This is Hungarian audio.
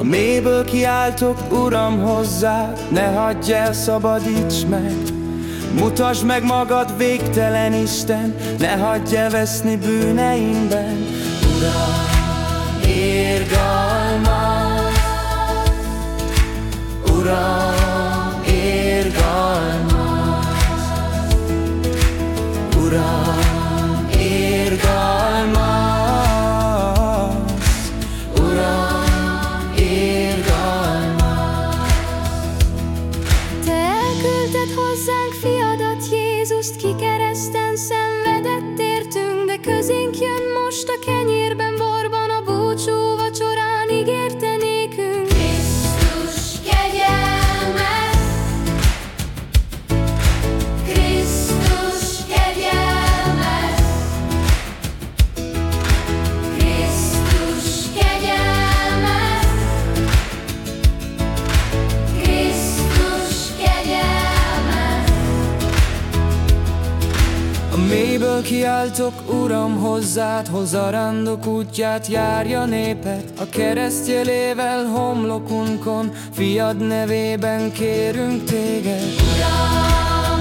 A mélyből kiáltok, Uram, hozzá, ne hagyj el, szabadíts meg. Mutasd meg magad, végtelen Isten, ne hagyj el veszni bűneimben. Uram, érgalmat, Uram, érgalmat, Uram, hozzánk fiadat Jézust ki kereszten szenvedett értünk, de közénk jön most a kenyérben mélyből kiáltok, Uram, hozzád, hoz a rándok útját, járja népet, a keresztjelével homlokunkon, fiad nevében kérünk téged. Uram,